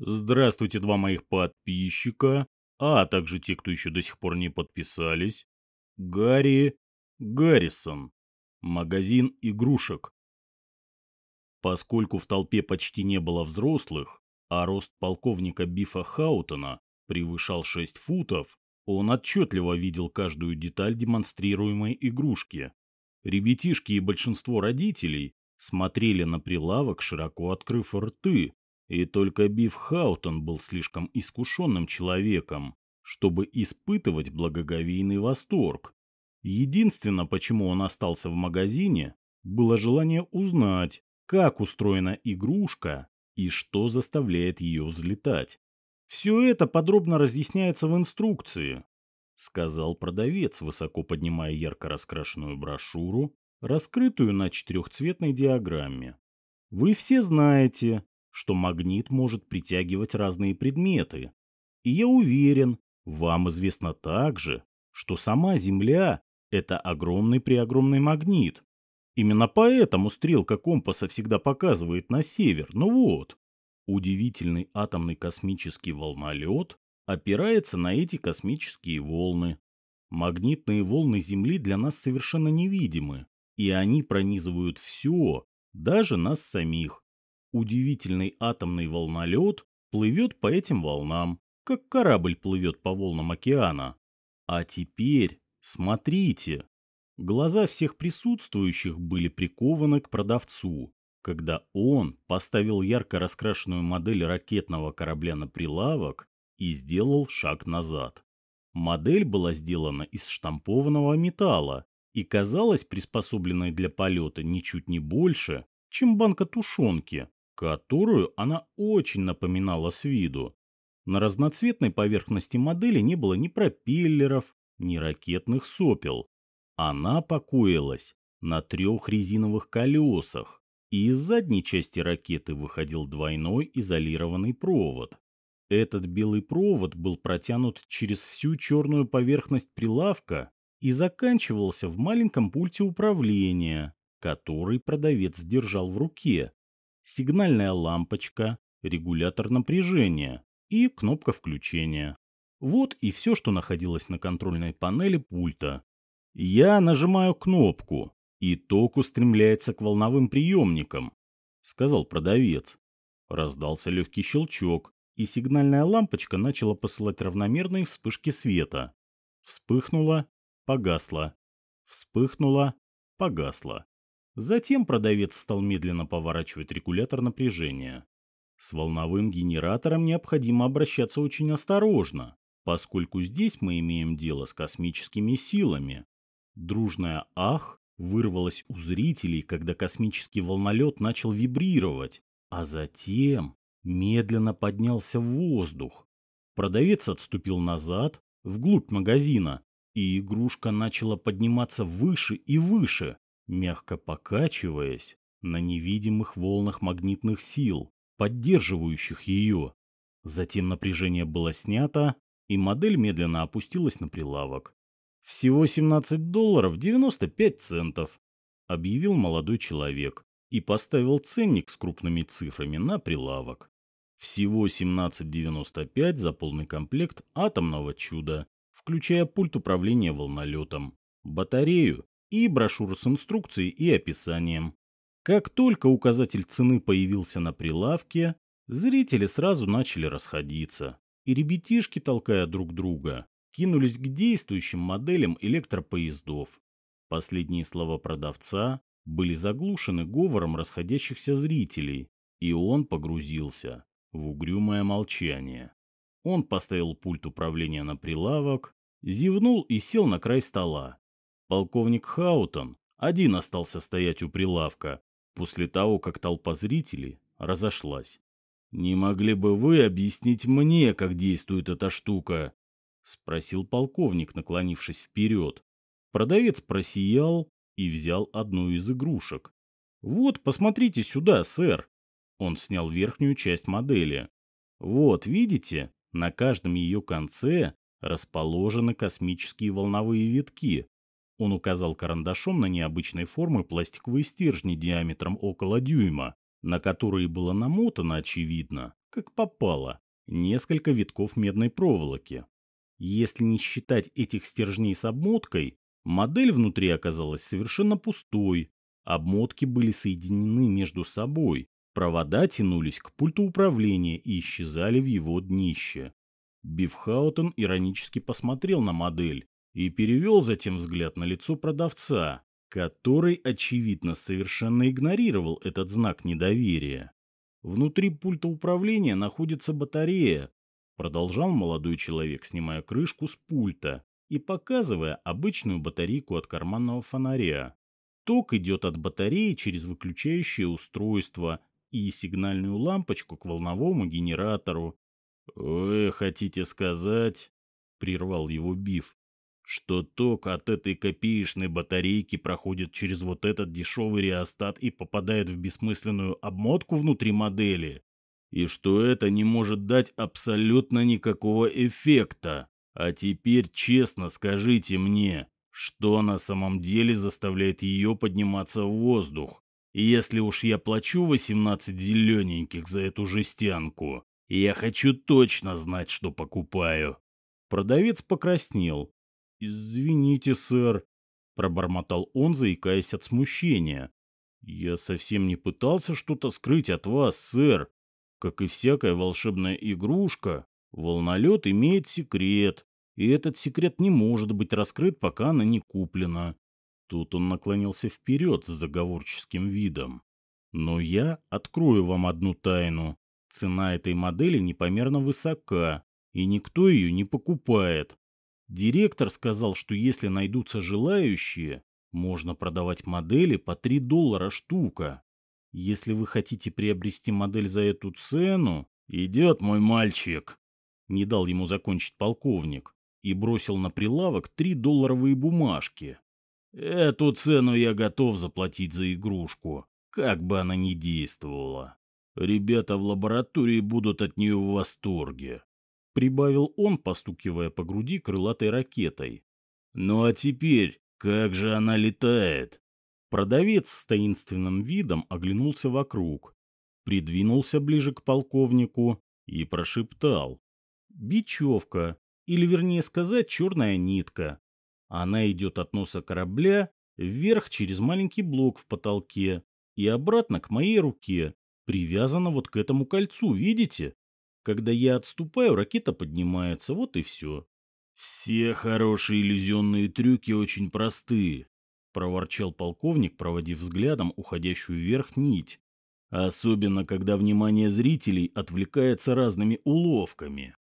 Здравствуйте, два моих подписчика, а также те, кто еще до сих пор не подписались. Гарри Гаррисон. Магазин игрушек. Поскольку в толпе почти не было взрослых, а рост полковника Бифа Хаутона превышал 6 футов, он отчетливо видел каждую деталь демонстрируемой игрушки. Ребятишки и большинство родителей смотрели на прилавок, широко открыв рты, и только Биф Хаутон был слишком искушенным человеком, чтобы испытывать благоговейный восторг. Единственное, почему он остался в магазине, было желание узнать, как устроена игрушка и что заставляет ее взлетать. Все это подробно разъясняется в инструкции, сказал продавец, высоко поднимая ярко раскрашенную брошюру, раскрытую на четырехцветной диаграмме. Вы все знаете, что магнит может притягивать разные предметы. И я уверен, вам известно также, что сама Земля – это огромный-преогромный магнит. Именно поэтому стрелка компаса всегда показывает на север. Ну вот, удивительный атомный космический волнолет опирается на эти космические волны. Магнитные волны Земли для нас совершенно невидимы, и они пронизывают все, даже нас самих. Удивительный атомный волнолет плывет по этим волнам, как корабль плывет по волнам океана. А теперь смотрите. Глаза всех присутствующих были прикованы к продавцу, когда он поставил ярко раскрашенную модель ракетного корабля на прилавок и сделал шаг назад. Модель была сделана из штампованного металла и казалась приспособленной для полета ничуть не больше, чем банка тушенки, которую она очень напоминала с виду. На разноцветной поверхности модели не было ни пропеллеров, ни ракетных сопел. Она покоилась на трех резиновых колесах, и из задней части ракеты выходил двойной изолированный провод. Этот белый провод был протянут через всю черную поверхность прилавка и заканчивался в маленьком пульте управления, который продавец держал в руке сигнальная лампочка, регулятор напряжения и кнопка включения. Вот и все, что находилось на контрольной панели пульта. Я нажимаю кнопку, и ток устремляется к волновым приемникам, сказал продавец. Раздался легкий щелчок, и сигнальная лампочка начала посылать равномерные вспышки света. Вспыхнула, погасла. Вспыхнула, погасла. Затем продавец стал медленно поворачивать регулятор напряжения. С волновым генератором необходимо обращаться очень осторожно, поскольку здесь мы имеем дело с космическими силами. Дружная «ах» вырвалась у зрителей, когда космический волнолет начал вибрировать, а затем медленно поднялся в воздух. Продавец отступил назад, вглубь магазина, и игрушка начала подниматься выше и выше, мягко покачиваясь на невидимых волнах магнитных сил, поддерживающих ее. Затем напряжение было снято, и модель медленно опустилась на прилавок. «Всего 17 долларов 95 центов», — объявил молодой человек и поставил ценник с крупными цифрами на прилавок. Всего 17,95 за полный комплект атомного чуда, включая пульт управления волнолетом, батарею и брошюру с инструкцией и описанием. Как только указатель цены появился на прилавке, зрители сразу начали расходиться, и ребятишки, толкая друг друга, кинулись к действующим моделям электропоездов. Последние слова продавца были заглушены говором расходящихся зрителей, и он погрузился в угрюмое молчание. Он поставил пульт управления на прилавок, зевнул и сел на край стола. Полковник Хаутон один остался стоять у прилавка после того, как толпа зрителей разошлась. «Не могли бы вы объяснить мне, как действует эта штука?» — спросил полковник, наклонившись вперед. Продавец просиял и взял одну из игрушек. «Вот, посмотрите сюда, сэр!» Он снял верхнюю часть модели. «Вот, видите, на каждом ее конце расположены космические волновые витки, он указал карандашом на необычной формы пластиковые стержни диаметром около дюйма, на которые было намотано, очевидно, как попало, несколько витков медной проволоки. Если не считать этих стержней с обмоткой, модель внутри оказалась совершенно пустой. Обмотки были соединены между собой, провода тянулись к пульту управления и исчезали в его днище. Бифхаутен иронически посмотрел на модель и перевел затем взгляд на лицо продавца, который, очевидно, совершенно игнорировал этот знак недоверия. Внутри пульта управления находится батарея, продолжал молодой человек, снимая крышку с пульта и показывая обычную батарейку от карманного фонаря. Ток идет от батареи через выключающее устройство и сигнальную лампочку к волновому генератору. «Вы хотите сказать...» — прервал его Биф что ток от этой копеечной батарейки проходит через вот этот дешевый реостат и попадает в бессмысленную обмотку внутри модели, и что это не может дать абсолютно никакого эффекта. А теперь честно скажите мне, что на самом деле заставляет ее подниматься в воздух? И если уж я плачу 18 зелененьких за эту жестянку, я хочу точно знать, что покупаю. Продавец покраснел, «Извините, сэр», — пробормотал он, заикаясь от смущения. «Я совсем не пытался что-то скрыть от вас, сэр. Как и всякая волшебная игрушка, волнолет имеет секрет, и этот секрет не может быть раскрыт, пока она не куплена». Тут он наклонился вперед с заговорческим видом. «Но я открою вам одну тайну. Цена этой модели непомерно высока, и никто ее не покупает. Директор сказал, что если найдутся желающие, можно продавать модели по 3 доллара штука. Если вы хотите приобрести модель за эту цену... Идет мой мальчик! Не дал ему закончить полковник и бросил на прилавок 3 долларовые бумажки. Эту цену я готов заплатить за игрушку, как бы она ни действовала. Ребята в лаборатории будут от нее в восторге прибавил он, постукивая по груди крылатой ракетой. «Ну а теперь, как же она летает?» Продавец с таинственным видом оглянулся вокруг, придвинулся ближе к полковнику и прошептал. «Бечевка, или вернее сказать, черная нитка. Она идет от носа корабля вверх через маленький блок в потолке и обратно к моей руке, привязана вот к этому кольцу, видите? Когда я отступаю, ракета поднимается, вот и все. Все хорошие иллюзионные трюки очень простые, проворчал полковник, проводив взглядом уходящую вверх нить. Особенно, когда внимание зрителей отвлекается разными уловками.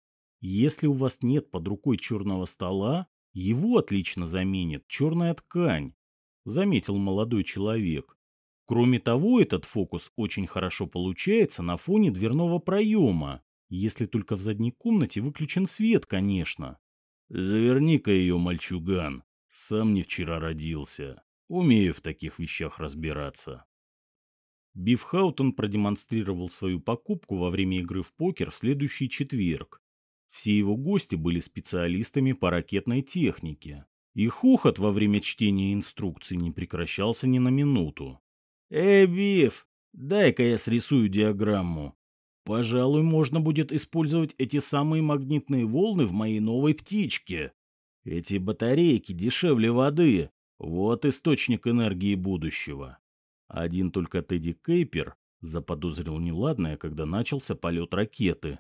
Если у вас нет под рукой черного стола, его отлично заменит черная ткань, заметил молодой человек. Кроме того, этот фокус очень хорошо получается на фоне дверного проема, если только в задней комнате выключен свет, конечно. Заверни-ка ее, мальчуган. Сам не вчера родился. Умею в таких вещах разбираться. Бифхаутон продемонстрировал свою покупку во время игры в покер в следующий четверг. Все его гости были специалистами по ракетной технике. И хохот во время чтения инструкций не прекращался ни на минуту. «Эй, Биф, дай-ка я срисую диаграмму. Пожалуй, можно будет использовать эти самые магнитные волны в моей новой птичке. Эти батарейки дешевле воды. Вот источник энергии будущего. Один только Тедди Кейпер заподозрил неладное, когда начался полет ракеты.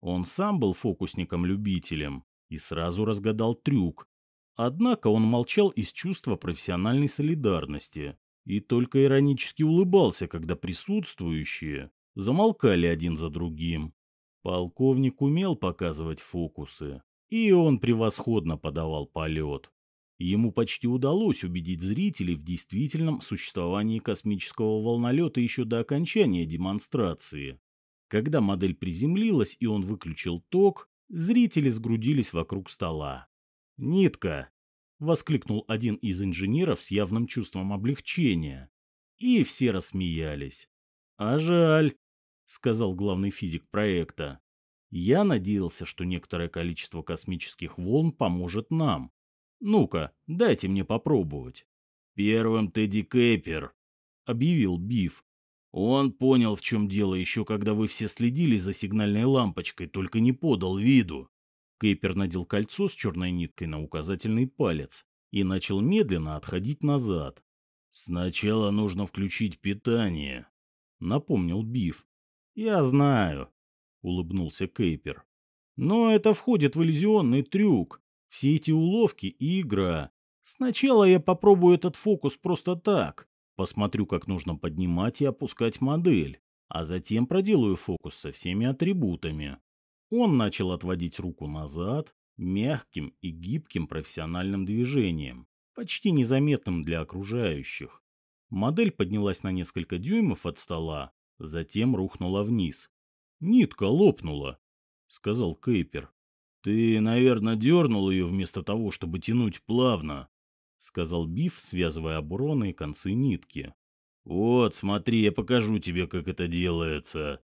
Он сам был фокусником-любителем и сразу разгадал трюк. Однако он молчал из чувства профессиональной солидарности и только иронически улыбался, когда присутствующие замолкали один за другим. Полковник умел показывать фокусы, и он превосходно подавал полет. Ему почти удалось убедить зрителей в действительном существовании космического волнолета еще до окончания демонстрации. Когда модель приземлилась и он выключил ток, зрители сгрудились вокруг стола. «Нитка!» — воскликнул один из инженеров с явным чувством облегчения. И все рассмеялись. «А жаль!» сказал главный физик проекта. Я надеялся, что некоторое количество космических волн поможет нам. Ну-ка, дайте мне попробовать. Первым Тедди Кэпер, объявил Биф. Он понял, в чем дело, еще когда вы все следили за сигнальной лампочкой, только не подал виду. Кейпер надел кольцо с черной ниткой на указательный палец и начал медленно отходить назад. «Сначала нужно включить питание», — напомнил Биф. «Я знаю», — улыбнулся Кейпер. «Но это входит в иллюзионный трюк. Все эти уловки и игра. Сначала я попробую этот фокус просто так, Посмотрю, как нужно поднимать и опускать модель, а затем проделаю фокус со всеми атрибутами. Он начал отводить руку назад, мягким и гибким профессиональным движением, почти незаметным для окружающих. Модель поднялась на несколько дюймов от стола, затем рухнула вниз. «Нитка лопнула», — сказал Кейпер. «Ты, наверное, дернул ее вместо того, чтобы тянуть плавно», — сказал Биф, связывая обороны концы нитки. «Вот, смотри, я покажу тебе, как это делается».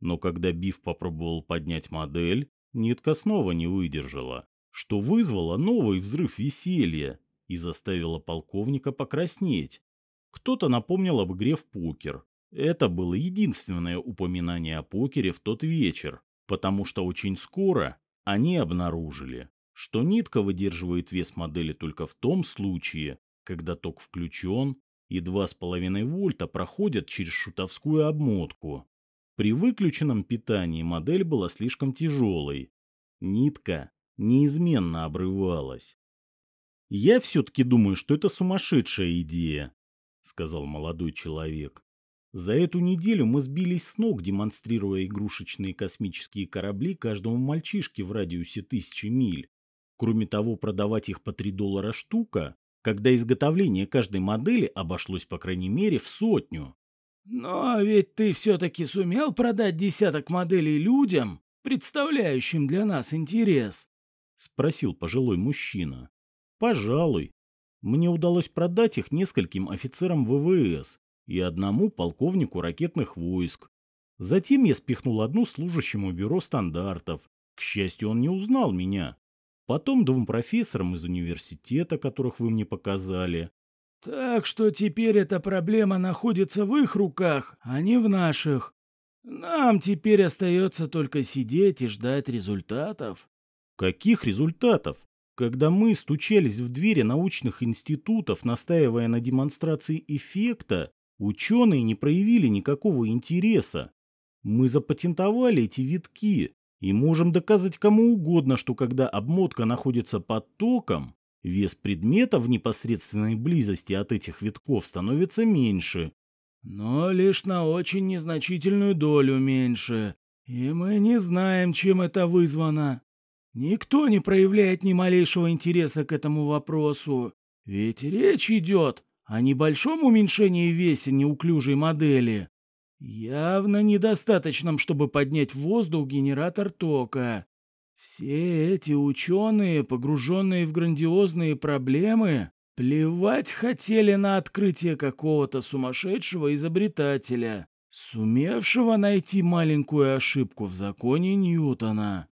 Но когда Биф попробовал поднять модель, нитка снова не выдержала, что вызвало новый взрыв веселья и заставило полковника покраснеть. Кто-то напомнил об игре в покер. Это было единственное упоминание о покере в тот вечер, потому что очень скоро они обнаружили, что нитка выдерживает вес модели только в том случае, когда ток включен и 2,5 вольта проходят через шутовскую обмотку. При выключенном питании модель была слишком тяжелой. Нитка неизменно обрывалась. «Я все-таки думаю, что это сумасшедшая идея», — сказал молодой человек. «За эту неделю мы сбились с ног, демонстрируя игрушечные космические корабли каждому мальчишке в радиусе тысячи миль. Кроме того, продавать их по 3 доллара штука, когда изготовление каждой модели обошлось по крайней мере в сотню. Но ведь ты все-таки сумел продать десяток моделей людям, представляющим для нас интерес? Спросил пожилой мужчина. Пожалуй. Мне удалось продать их нескольким офицерам ВВС и одному полковнику ракетных войск. Затем я спихнул одну служащему бюро стандартов. К счастью, он не узнал меня потом двум профессорам из университета, которых вы мне показали. Так что теперь эта проблема находится в их руках, а не в наших. Нам теперь остается только сидеть и ждать результатов. Каких результатов? Когда мы стучались в двери научных институтов, настаивая на демонстрации эффекта, ученые не проявили никакого интереса. Мы запатентовали эти витки, и можем доказать кому угодно, что когда обмотка находится под током, вес предмета в непосредственной близости от этих витков становится меньше. Но лишь на очень незначительную долю меньше. И мы не знаем, чем это вызвано. Никто не проявляет ни малейшего интереса к этому вопросу. Ведь речь идет о небольшом уменьшении веса неуклюжей модели, Явно недостаточным, чтобы поднять в воздух генератор тока. Все эти ученые, погруженные в грандиозные проблемы, плевать хотели на открытие какого-то сумасшедшего изобретателя, сумевшего найти маленькую ошибку в законе Ньютона.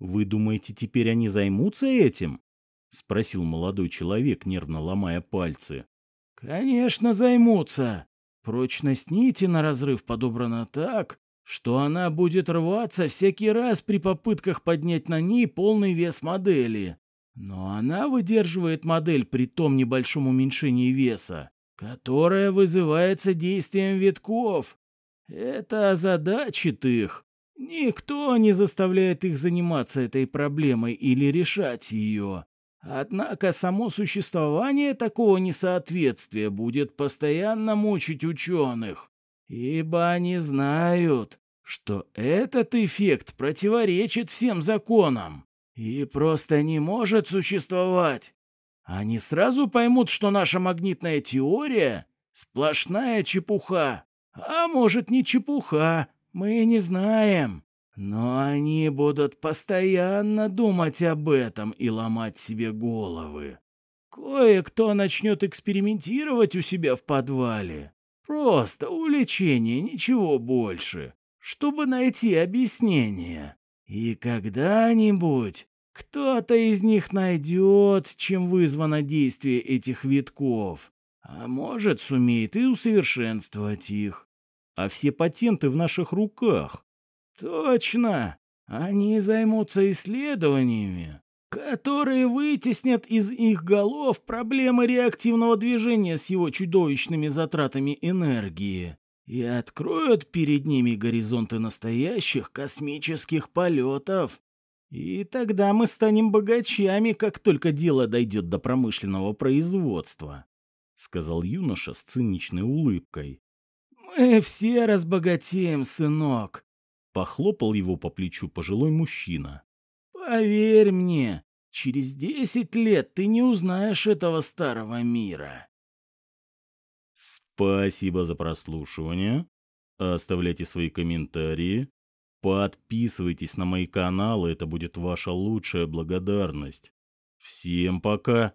«Вы думаете, теперь они займутся этим?» — спросил молодой человек, нервно ломая пальцы. «Конечно займутся. Прочность нити на разрыв подобрана так, что она будет рваться всякий раз при попытках поднять на ней полный вес модели. Но она выдерживает модель при том небольшом уменьшении веса, которое вызывается действием витков. Это озадачит их. Никто не заставляет их заниматься этой проблемой или решать ее. Однако само существование такого несоответствия будет постоянно мучить ученых, ибо они знают, что этот эффект противоречит всем законам и просто не может существовать. Они сразу поймут, что наша магнитная теория — сплошная чепуха. А может, не чепуха, мы не знаем. Но они будут постоянно думать об этом и ломать себе головы. Кое-кто начнет экспериментировать у себя в подвале. Просто увлечение, ничего больше, чтобы найти объяснение. И когда-нибудь кто-то из них найдет, чем вызвано действие этих витков, а может, сумеет и усовершенствовать их. А все патенты в наших руках. Точно. Они займутся исследованиями, которые вытеснят из их голов проблемы реактивного движения с его чудовищными затратами энергии и откроют перед ними горизонты настоящих космических полетов. И тогда мы станем богачами, как только дело дойдет до промышленного производства», — сказал юноша с циничной улыбкой. «Мы все разбогатеем, сынок», — похлопал его по плечу пожилой мужчина. «Поверь мне, через десять лет ты не узнаешь этого старого мира». Спасибо за прослушивание. Оставляйте свои комментарии. Подписывайтесь на мои каналы, это будет ваша лучшая благодарность. Всем пока.